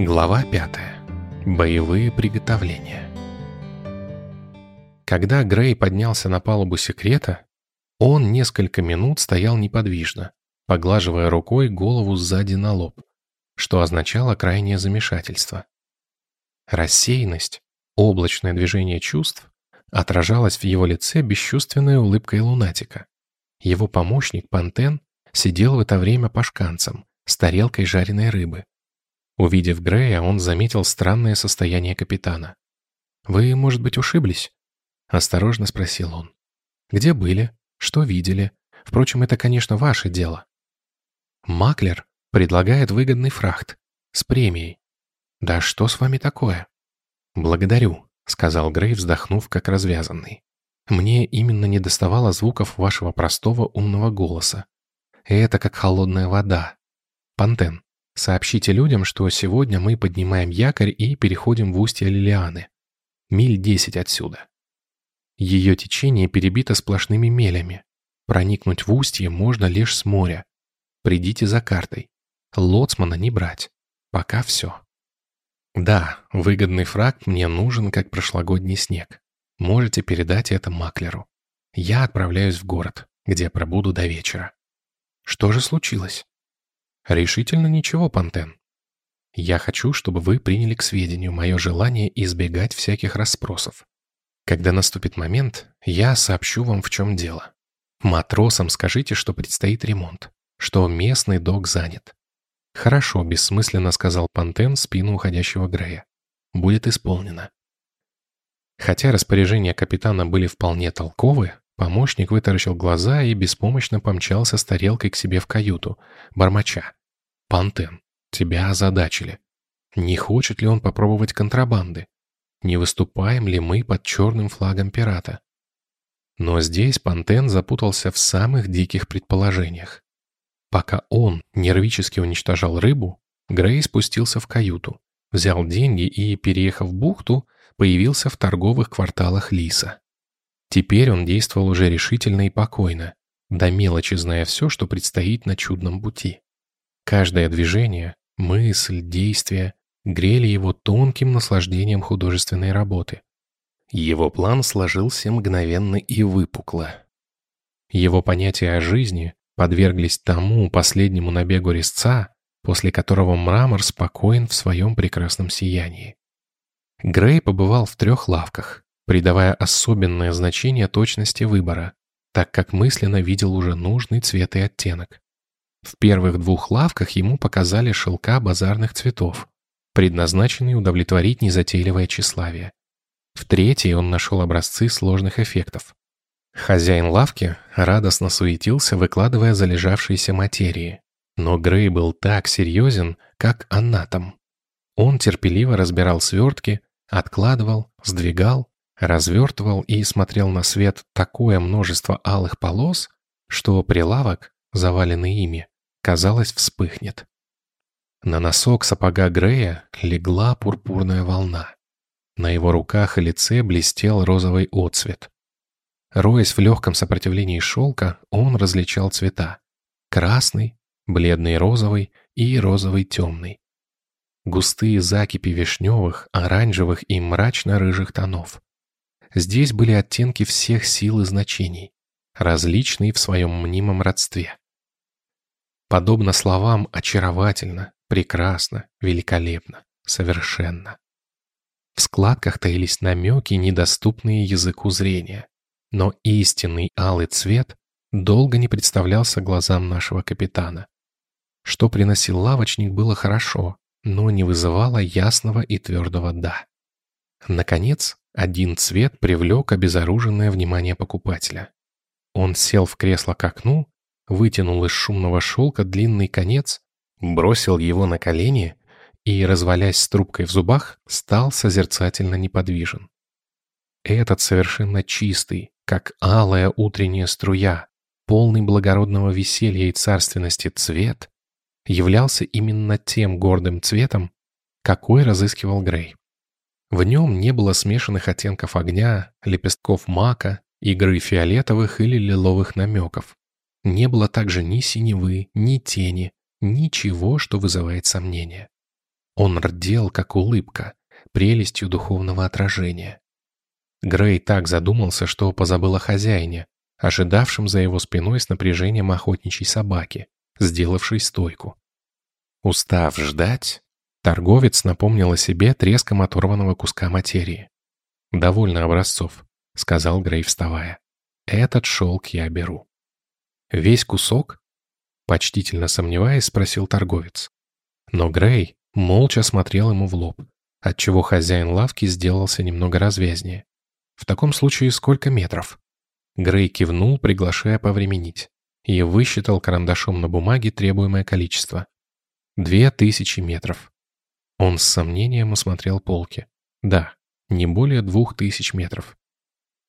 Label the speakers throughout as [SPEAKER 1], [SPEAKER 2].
[SPEAKER 1] Глава 5. Боевые приготовления. Когда Грей поднялся на палубу секрета, он несколько минут стоял неподвижно, поглаживая рукой голову сзади на лоб, что означало крайнее замешательство. Рассеянность, облачное движение чувств отражалось в его лице бесчувственной улыбкой лунатика. Его помощник Пантен сидел в это время по шканцам с тарелкой жареной рыбы. Увидев Грея, он заметил странное состояние капитана. «Вы, может быть, ушиблись?» — осторожно спросил он. «Где были? Что видели? Впрочем, это, конечно, ваше дело». «Маклер предлагает выгодный фрахт. С премией. Да что с вами такое?» «Благодарю», — сказал Грей, вздохнув, как развязанный. «Мне именно не доставало звуков вашего простого умного голоса. Это как холодная вода. Пантен, сообщите людям, что сегодня мы поднимаем якорь и переходим в устье Лилианы. Миль десять отсюда. Ее течение перебито сплошными мелями. Проникнуть в устье можно лишь с моря. Придите за картой. Лоцмана не брать. Пока все. Да, выгодный фраг мне нужен, как прошлогодний снег. Можете передать это маклеру. Я отправляюсь в город, где пробуду до вечера. Что же случилось? Решительно ничего, Пантен. Я хочу, чтобы вы приняли к сведению мое желание избегать всяких расспросов. Когда наступит момент, я сообщу вам, в чем дело. Матросам скажите, что предстоит ремонт, что местный док занят. Хорошо, бессмысленно сказал Пантен спину уходящего Грея. Будет исполнено. Хотя распоряжения капитана были вполне толковы, Помощник вытаращил глаза и беспомощно помчался с тарелкой к себе в каюту, бормоча. «Пантен, тебя озадачили. Не хочет ли он попробовать контрабанды? Не выступаем ли мы под черным флагом пирата?» Но здесь Пантен запутался в самых диких предположениях. Пока он нервически уничтожал рыбу, Грей спустился в каюту, взял деньги и, переехав в бухту, появился в торговых кварталах Лиса. Теперь он действовал уже решительно и покойно, до мелочи зная все, что предстоит на чудном пути. Каждое движение, мысль, действие грели его тонким наслаждением художественной работы. Его план сложился мгновенно и выпукло. Его понятия о жизни подверглись тому последнему набегу резца, после которого мрамор спокоен в своем прекрасном сиянии. Грей побывал в трех лавках, придавая особенное значение точности выбора, так как мысленно видел уже нужный цвет и оттенок. В первых двух лавках ему показали шелка базарных цветов, предназначенные удовлетворить незатейливое тщеславие. В третьей он нашел образцы сложных эффектов. Хозяин лавки радостно суетился, выкладывая залежавшиеся материи. Но Грей был так серьезен, как анатом. Он терпеливо разбирал свертки, откладывал, сдвигал, развертывал и смотрел на свет такое множество алых полос, что прилавок, заваленный ими, казалось, вспыхнет. На носок сапога Грея легла пурпурная волна. На его руках и лице блестел розовый отцвет. Роясь в легком сопротивлении шелка, он различал цвета. Красный, бледный розовый и розовый темный. Густые закипи вишневых, оранжевых и мрачно-рыжих тонов. Здесь были оттенки всех сил и значений, различные в своем мнимом родстве. Подобно словам «очаровательно», «прекрасно», «великолепно», «совершенно». В складках таились намеки, недоступные языку зрения. Но истинный алый цвет долго не представлялся глазам нашего капитана. Что приносил лавочник, было хорошо, но не вызывало ясного и твердого «да». Наконец, один цвет привлек обезоруженное внимание покупателя. Он сел в кресло к окну, вытянул из шумного шелка длинный конец, бросил его на колени и, развалясь с трубкой в зубах, стал созерцательно неподвижен. Этот совершенно чистый, как алая утренняя струя, полный благородного веселья и царственности цвет, являлся именно тем гордым цветом, какой разыскивал Грей. В нем не было смешанных оттенков огня, лепестков мака, игры фиолетовых или лиловых намеков. Не было также ни синевы, ни тени, ничего, что вызывает сомнения. Он рдел, как улыбка, прелестью духовного отражения. Грей так задумался, что позабыл о хозяине, ожидавшем за его спиной с напряжением охотничьей собаки, сделавшей стойку. Устав ждать, торговец напомнил о себе треском оторванного куска материи. «Довольно образцов», — сказал Грей, вставая. «Этот шелк я беру». «Весь кусок?» — почтительно сомневаясь, спросил торговец. Но Грей молча смотрел ему в лоб, отчего хозяин лавки сделался немного развязнее. «В таком случае сколько метров?» Грей кивнул, приглашая повременить, и высчитал карандашом на бумаге требуемое количество. Две тысячи метров. Он с сомнением осмотрел полки. Да, не более двух тысяч метров.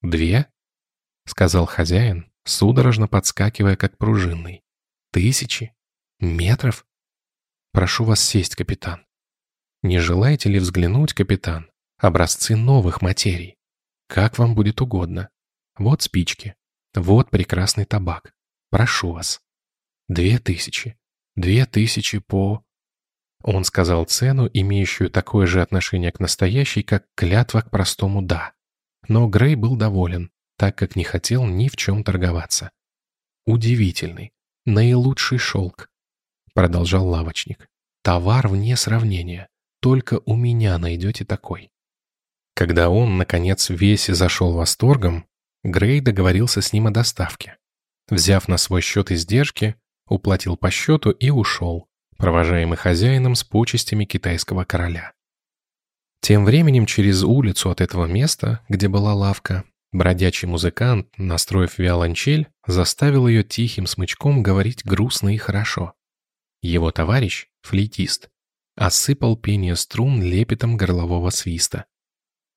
[SPEAKER 1] «Две?» — сказал хозяин, судорожно подскакивая, как пружинный. «Тысячи? Метров? Прошу вас сесть, капитан. Не желаете ли взглянуть, капитан, образцы новых материй? Как вам будет угодно. Вот спички. Вот прекрасный табак. Прошу вас. Две тысячи. Две тысячи по... Он сказал цену, имеющую такое же отношение к настоящей, как клятва к простому «да». Но Грей был доволен, так как не хотел ни в чем торговаться. «Удивительный, наилучший шелк», — продолжал лавочник. «Товар вне сравнения. Только у меня найдете такой». Когда он, наконец, весь зашел восторгом, Грей договорился с ним о доставке. Взяв на свой счет издержки, уплатил по счету и ушел, провожаемый хозяином с почестями китайского короля. Тем временем через улицу от этого места, где была лавка, бродячий музыкант, настроив виолончель, заставил ее тихим смычком говорить грустно и хорошо. Его товарищ, флейтист, осыпал пение струн лепетом горлового свиста.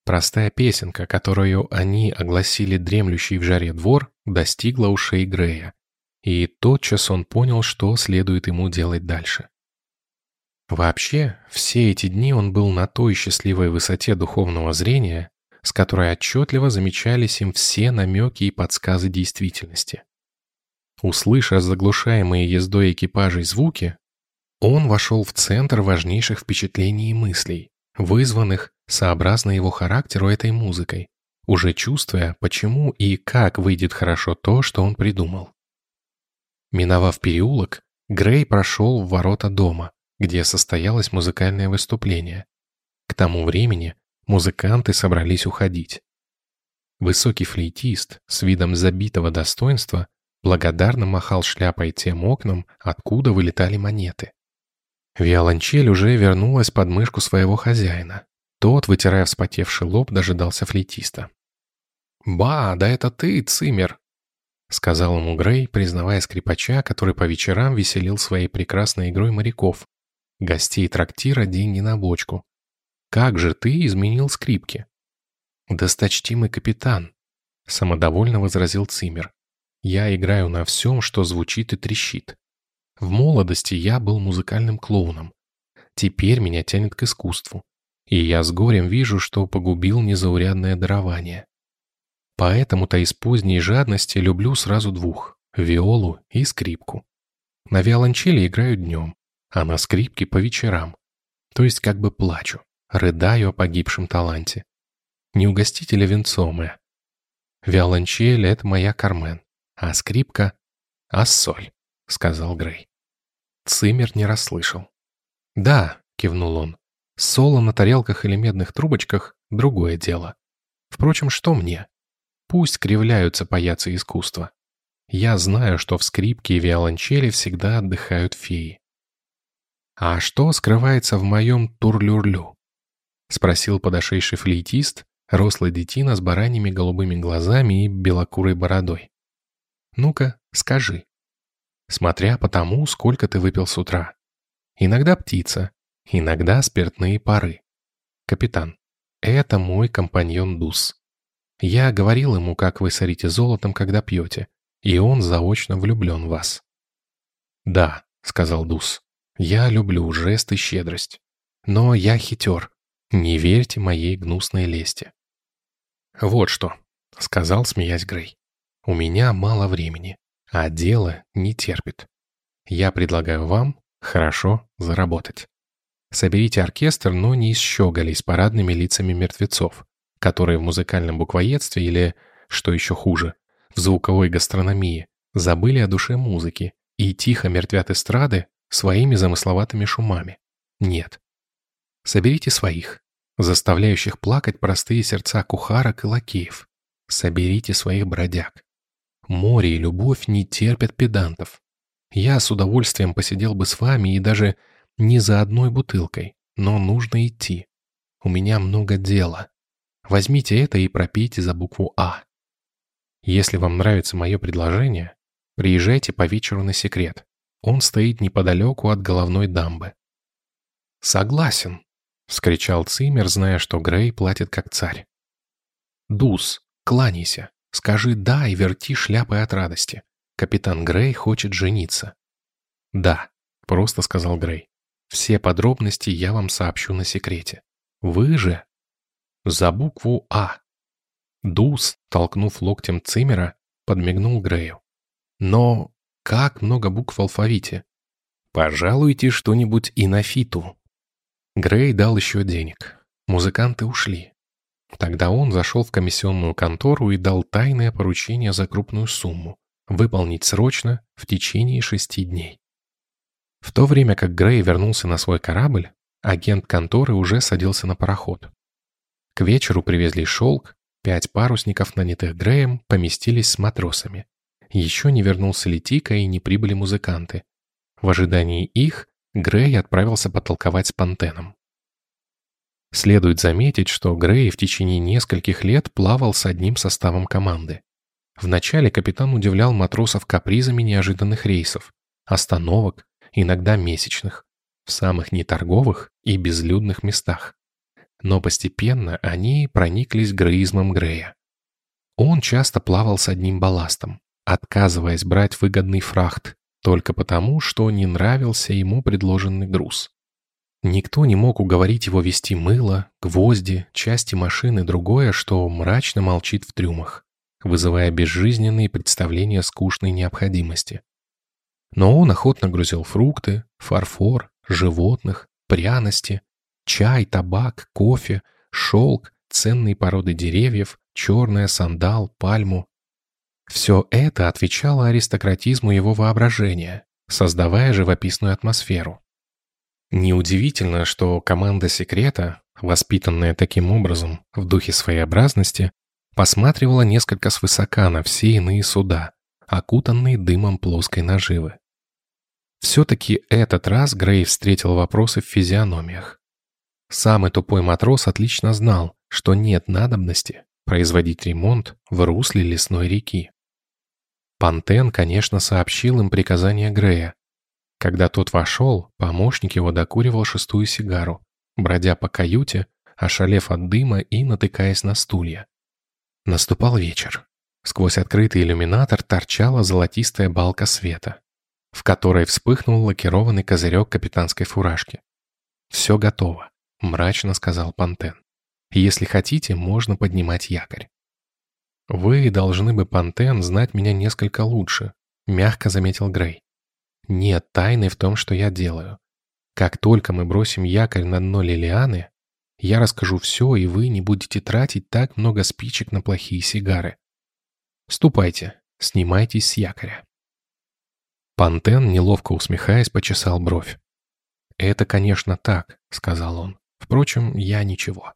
[SPEAKER 1] Простая песенка, которую они огласили дремлющий в жаре двор, достигла ушей Грея, и тотчас он понял, что следует ему делать дальше. Вообще, все эти дни он был на той счастливой высоте духовного зрения, с которой отчетливо замечались им все намеки и подсказы действительности. Услыша заглушаемые ездой экипажей звуки, он вошел в центр важнейших впечатлений и мыслей, вызванных, сообразно его характеру, этой музыкой, уже чувствуя, почему и как выйдет хорошо то, что он придумал. Миновав переулок, Грей прошел в ворота дома, где состоялось музыкальное выступление. К тому времени музыканты собрались уходить. Высокий флейтист с видом забитого достоинства благодарно махал шляпой тем окнам, откуда вылетали монеты. Виолончель уже вернулась под мышку своего хозяина. Тот, вытирая вспотевший лоб, дожидался флейтиста. «Ба, да это ты, Цимер!» — сказал ему Грей, признавая скрипача, который по вечерам веселил своей прекрасной игрой моряков, Гостей трактира деньги на бочку. Как же ты изменил скрипки? Досточтимый капитан, самодовольно возразил Цимер. Я играю на всем, что звучит и трещит. В молодости я был музыкальным клоуном. Теперь меня тянет к искусству. И я с горем вижу, что погубил незаурядное дарование. Поэтому-то из поздней жадности люблю сразу двух — виолу и скрипку. На виолончели играю днем, а на скрипке по вечерам. То есть как бы плачу, рыдаю о погибшем таланте. Не угостите ли венцом, э? Виолончель — это моя Кармен, а скрипка — ассоль, — сказал Грей. Цимер не расслышал. «Да», — кивнул он, — «соло на тарелках или медных трубочках — другое дело. Впрочем, что мне? Пусть кривляются паяцы искусства. Я знаю, что в скрипке и виолончели всегда отдыхают феи. «А что скрывается в моем турлюрлю?» — спросил подошедший флейтист, рослый детина с бараньими голубыми глазами и белокурой бородой. «Ну-ка, скажи. Смотря по тому, сколько ты выпил с утра. Иногда птица, иногда спиртные пары. Капитан, это мой компаньон Дус. Я говорил ему, как вы сорите золотом, когда пьете, и он заочно влюблен в вас». «Да», — сказал Дус, я люблю жест и щедрость. Но я хитер. Не верьте моей гнусной лести. «Вот что», — сказал, смеясь Грей. «У меня мало времени, а дело не терпит. Я предлагаю вам хорошо заработать. Соберите оркестр, но не из щеголей с парадными лицами мертвецов, которые в музыкальном буквоедстве или, что еще хуже, в звуковой гастрономии, забыли о душе музыки и тихо мертвят эстрады своими замысловатыми шумами. Нет. Соберите своих, заставляющих плакать простые сердца кухарок и лакеев. Соберите своих бродяг. Море и любовь не терпят педантов. Я с удовольствием посидел бы с вами и даже не за одной бутылкой, но нужно идти. У меня много дела. Возьмите это и пропейте за букву «А». Если вам нравится мое предложение, приезжайте по вечеру на секрет. Он стоит неподалеку от головной дамбы. «Согласен», — вскричал Циммер, зная, что Грей платит как царь. «Дус, кланяйся, скажи «да» и верти шляпой от радости. Капитан Грей хочет жениться». «Да», — просто сказал Грей. «Все подробности я вам сообщу на секрете. Вы же...» «За букву «А». Дус, толкнув локтем Циммера, подмигнул Грею. «Но как много букв в алфавите? Пожалуйте что-нибудь и на фиту». Грей дал еще денег. Музыканты ушли. Тогда он зашел в комиссионную контору и дал тайное поручение за крупную сумму выполнить срочно в течение шести дней. В то время как Грей вернулся на свой корабль, агент конторы уже садился на пароход. К вечеру привезли шелк, пять парусников, нанятых Греем, поместились с матросами. Еще не вернулся Летика и не прибыли музыканты. В ожидании их Грей отправился потолковать с Пантеном. Следует заметить, что Грей в течение нескольких лет плавал с одним составом команды. Вначале капитан удивлял матросов капризами неожиданных рейсов, остановок, иногда месячных, в самых неторговых и безлюдных местах. Но постепенно они прониклись греизмом Грея. Он часто плавал с одним балластом, отказываясь брать выгодный фрахт, только потому, что не нравился ему предложенный груз. Никто не мог уговорить его вести мыло, гвозди, части машины другое, что мрачно молчит в трюмах, вызывая безжизненные представления скучной необходимости. Но он охотно грузил фрукты, фарфор, животных, пряности, чай, табак, кофе, шелк, ценные породы деревьев, черное, сандал, пальму, все это отвечало аристократизму его воображения, создавая живописную атмосферу. Неудивительно, что команда секрета, воспитанная таким образом в духе своеобразности, посматривала несколько свысока на все иные суда, окутанные дымом плоской наживы. Все-таки этот раз Грей встретил вопросы в физиономиях. Самый тупой матрос отлично знал, что нет надобности производить ремонт в русле лесной реки. Пантен, конечно, сообщил им приказание Грея. Когда тот вошел, помощник его докуривал шестую сигару, бродя по каюте, ошалев от дыма и натыкаясь на стулья. Наступал вечер. Сквозь открытый иллюминатор торчала золотистая балка света, в которой вспыхнул лакированный козырек капитанской фуражки. «Все готово», — мрачно сказал Пантен. «Если хотите, можно поднимать якорь». «Вы должны бы, Пантен, знать меня несколько лучше», — мягко заметил Грей. «Нет тайны в том, что я делаю. Как только мы бросим якорь на дно Лилианы, я расскажу все, и вы не будете тратить так много спичек на плохие сигары. Ступайте, снимайтесь с якоря». Пантен, неловко усмехаясь, почесал бровь. «Это, конечно, так», — сказал он. «Впрочем, я ничего».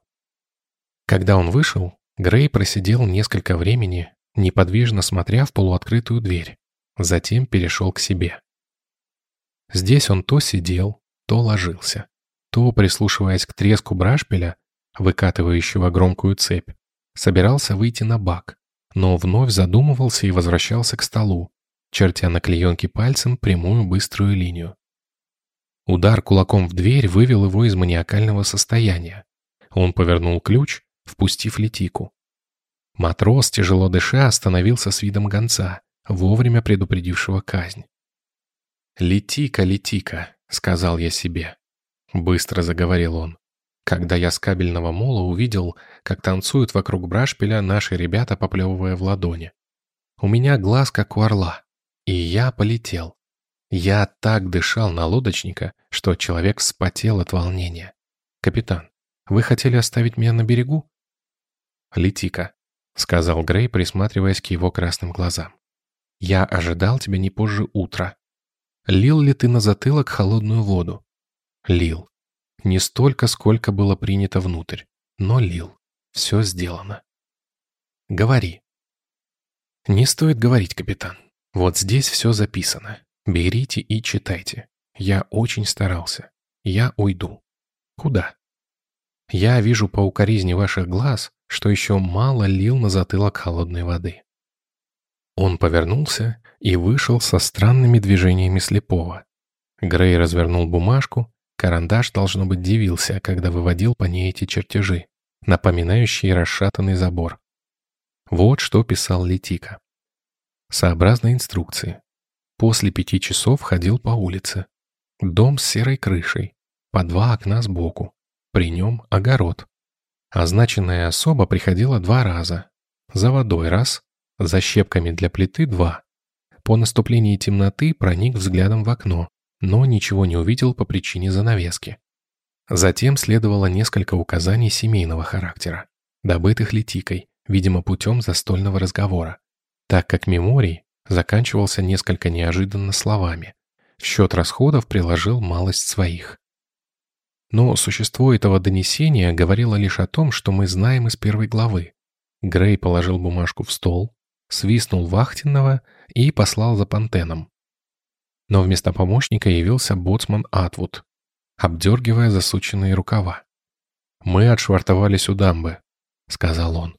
[SPEAKER 1] Когда он вышел, Грей просидел несколько времени, неподвижно смотря в полуоткрытую дверь, затем перешел к себе. Здесь он то сидел, то ложился, то, прислушиваясь к треску брашпиля, выкатывающего громкую цепь, собирался выйти на бак, но вновь задумывался и возвращался к столу, чертя на клеенке пальцем прямую быструю линию. Удар кулаком в дверь вывел его из маниакального состояния. Он повернул ключ впустив Летику. Матрос, тяжело дыша, остановился с видом гонца, вовремя предупредившего казнь. «Летика, летика», — сказал я себе. Быстро заговорил он. Когда я с кабельного мола увидел, как танцуют вокруг брашпиля наши ребята, поплевывая в ладони. У меня глаз как у орла, и я полетел. Я так дышал на лодочника, что человек вспотел от волнения. «Капитан, вы хотели оставить меня на берегу?» «Лети-ка», — сказал Грей, присматриваясь к его красным глазам. «Я ожидал тебя не позже утра. Лил ли ты на затылок холодную воду?» «Лил. Не столько, сколько было принято внутрь, но лил. Все сделано». «Говори». «Не стоит говорить, капитан. Вот здесь все записано. Берите и читайте. Я очень старался. Я уйду. Куда? Я вижу по укоризне ваших глаз, что еще мало лил на затылок холодной воды. Он повернулся и вышел со странными движениями слепого. Грей развернул бумажку, карандаш, должно быть, дивился, когда выводил по ней эти чертежи, напоминающие расшатанный забор. Вот что писал Летика. Сообразно инструкции. После пяти часов ходил по улице. Дом с серой крышей, по два окна сбоку. При нем огород. Означенная особа приходила два раза. За водой раз, за щепками для плиты два. По наступлении темноты проник взглядом в окно, но ничего не увидел по причине занавески. Затем следовало несколько указаний семейного характера, добытых Летикой, видимо, путем застольного разговора, так как меморий заканчивался несколько неожиданно словами. В счет расходов приложил малость своих. Но существо этого донесения говорило лишь о том, что мы знаем из первой главы. Грей положил бумажку в стол, свистнул вахтенного и послал за Пантеном. Но вместо помощника явился боцман Атвуд, обдергивая засученные рукава. «Мы отшвартовались у дамбы», — сказал он.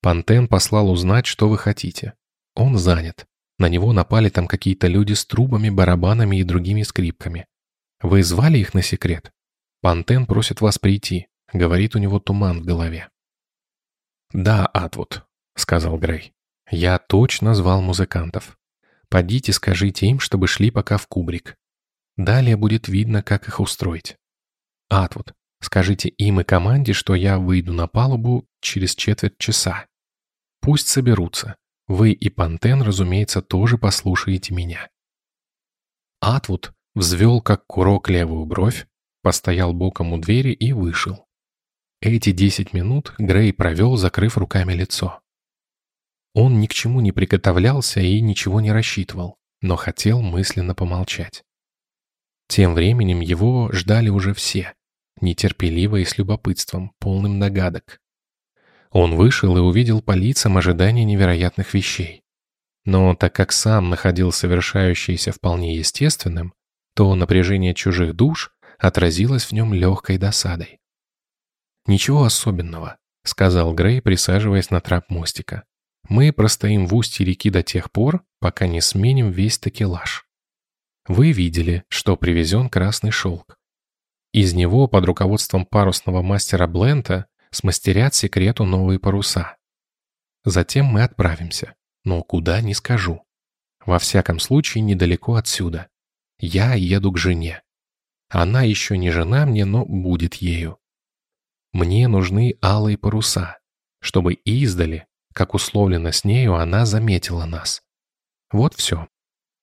[SPEAKER 1] Пантен послал узнать, что вы хотите. Он занят. На него напали там какие-то люди с трубами, барабанами и другими скрипками. Вы звали их на секрет? Пантен просит вас прийти. Говорит, у него туман в голове. «Да, Атвуд», — сказал Грей. «Я точно звал музыкантов. Подите, скажите им, чтобы шли пока в кубрик. Далее будет видно, как их устроить. Атвуд, скажите им и команде, что я выйду на палубу через четверть часа. Пусть соберутся. Вы и Пантен, разумеется, тоже послушаете меня. Атвуд взвел как курок левую бровь, постоял боком у двери и вышел. Эти десять минут Грей провел, закрыв руками лицо. Он ни к чему не приготовлялся и ничего не рассчитывал, но хотел мысленно помолчать. Тем временем его ждали уже все, нетерпеливо и с любопытством, полным догадок. Он вышел и увидел по лицам ожидания невероятных вещей. Но так как сам находил совершающееся вполне естественным, то напряжение чужих душ отразилось в нем легкой досадой. «Ничего особенного», — сказал Грей, присаживаясь на трап мостика. «Мы простоим в устье реки до тех пор, пока не сменим весь такелаж. Вы видели, что привезен красный шелк. Из него под руководством парусного мастера Блента смастерят секрету новые паруса. Затем мы отправимся, но куда не скажу. Во всяком случае, недалеко отсюда. Я еду к жене. Она еще не жена мне, но будет ею. Мне нужны алые паруса, чтобы издали, как условлено с нею, она заметила нас. Вот все.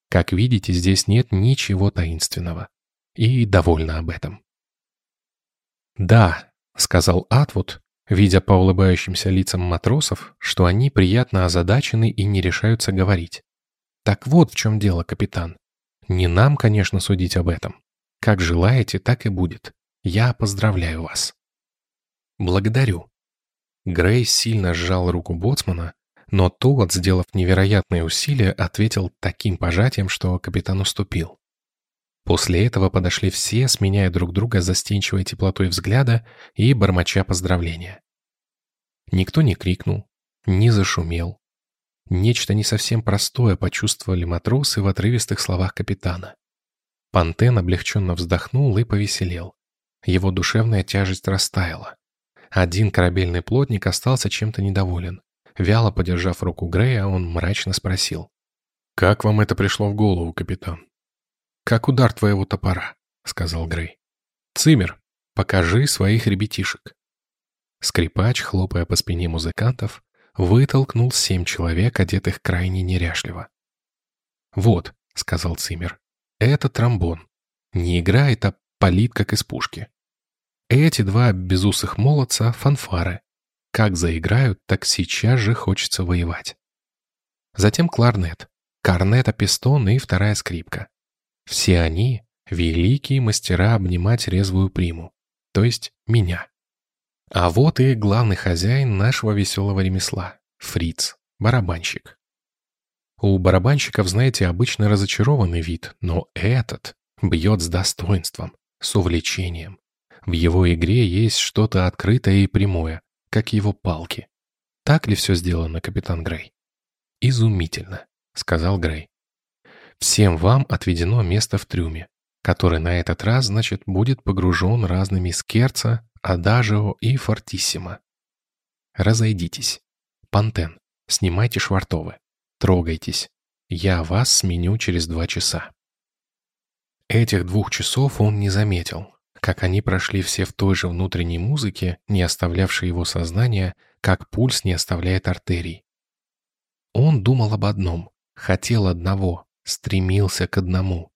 [SPEAKER 1] Как видите, здесь нет ничего таинственного. И довольна об этом. Да, — сказал Атвуд, видя по улыбающимся лицам матросов, что они приятно озадачены и не решаются говорить. «Так вот в чем дело, капитан. Не нам, конечно, судить об этом. Как желаете, так и будет. Я поздравляю вас». «Благодарю». Грей сильно сжал руку боцмана, но тот, сделав невероятные усилия, ответил таким пожатием, что капитан уступил. После этого подошли все, сменяя друг друга застенчивой теплотой взгляда и бормоча поздравления. Никто не крикнул, не зашумел. Нечто не совсем простое почувствовали матросы в отрывистых словах капитана. Пантен облегченно вздохнул и повеселел. Его душевная тяжесть растаяла. Один корабельный плотник остался чем-то недоволен. Вяло подержав руку Грея, он мрачно спросил. «Как вам это пришло в голову, капитан?» «Как удар твоего топора», — сказал Грей. «Цимер, покажи своих ребятишек». Скрипач, хлопая по спине музыкантов, вытолкнул семь человек, одетых крайне неряшливо. «Вот», — сказал Цимер, Это тромбон. Не играет, а палит, как из пушки. Эти два безусых молодца — фанфары. Как заиграют, так сейчас же хочется воевать. Затем кларнет, корнет-апистон и вторая скрипка. Все они — великие мастера обнимать резвую приму, то есть меня. А вот и главный хозяин нашего веселого ремесла — фриц, барабанщик. У барабанщиков, знаете, обычно разочарованный вид, но этот бьет с достоинством, с увлечением. В его игре есть что-то открытое и прямое, как его палки. Так ли все сделано, капитан Грей? Изумительно, сказал Грей. Всем вам отведено место в трюме, который на этот раз, значит, будет погружен разными скерца, адажио и фортиссимо. Разойдитесь. Пантен, снимайте швартовы. Трогайтесь. Я вас сменю через два часа. Этих двух часов он не заметил, как они прошли все в той же внутренней музыке, не оставлявшей его сознания, как пульс не оставляет артерий. Он думал об одном, хотел одного, стремился к одному.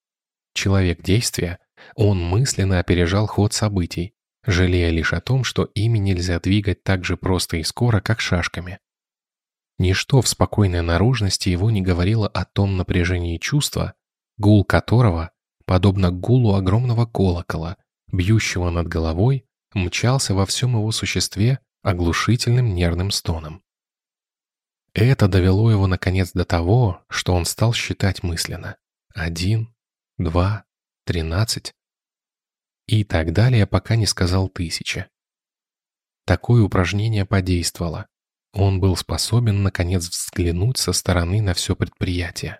[SPEAKER 1] Человек действия, он мысленно опережал ход событий, жалея лишь о том, что ими нельзя двигать так же просто и скоро, как шашками. Ничто в спокойной наружности его не говорило о том напряжении чувства, гул которого, подобно гулу огромного колокола, бьющего над головой, мчался во всем его существе оглушительным нервным стоном. Это довело его, наконец, до того, что он стал считать мысленно. Один, два, тринадцать и так далее, пока не сказал тысяча. Такое упражнение подействовало. Он был способен, наконец, взглянуть со стороны на все предприятие.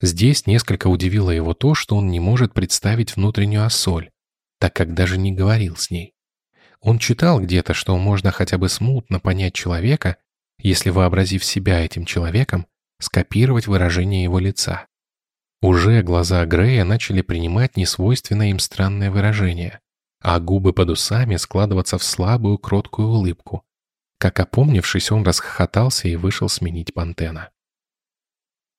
[SPEAKER 1] Здесь несколько удивило его то, что он не может представить внутреннюю осоль, так как даже не говорил с ней. Он читал где-то, что можно хотя бы смутно понять человека, если, вообразив себя этим человеком, скопировать выражение его лица. Уже глаза Грея начали принимать несвойственное им странное выражение, а губы под усами складываться в слабую кроткую улыбку, как опомнившись, он расхохотался и вышел сменить Пантена.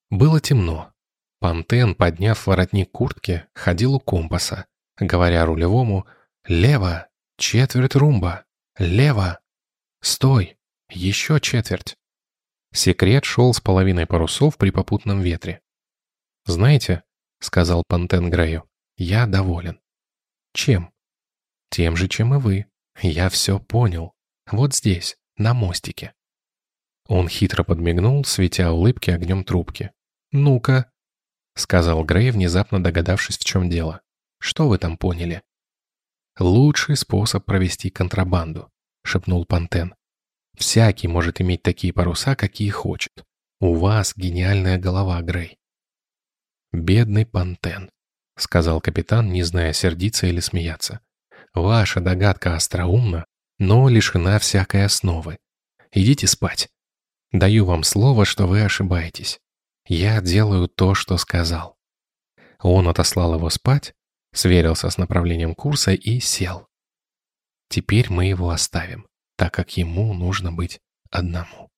[SPEAKER 1] Было темно. Пантен, подняв воротник куртки, ходил у компаса, говоря рулевому «Лево! Четверть румба! Лево! Стой! Еще четверть!» Секрет шел с половиной парусов при попутном ветре. «Знаете, — сказал Пантен Грею, — я доволен». «Чем?» «Тем же, чем и вы. Я все понял. Вот здесь, на мостике. Он хитро подмигнул, светя улыбки огнем трубки. «Ну-ка», — сказал Грей, внезапно догадавшись, в чем дело. «Что вы там поняли?» «Лучший способ провести контрабанду», — шепнул Пантен. «Всякий может иметь такие паруса, какие хочет. У вас гениальная голова, Грей». «Бедный Пантен», — сказал капитан, не зная, сердиться или смеяться. «Ваша догадка остроумна, но лишена всякой основы. Идите спать. Даю вам слово, что вы ошибаетесь. Я делаю то, что сказал». Он отослал его спать, сверился с направлением курса и сел. Теперь мы его оставим, так как ему нужно быть одному.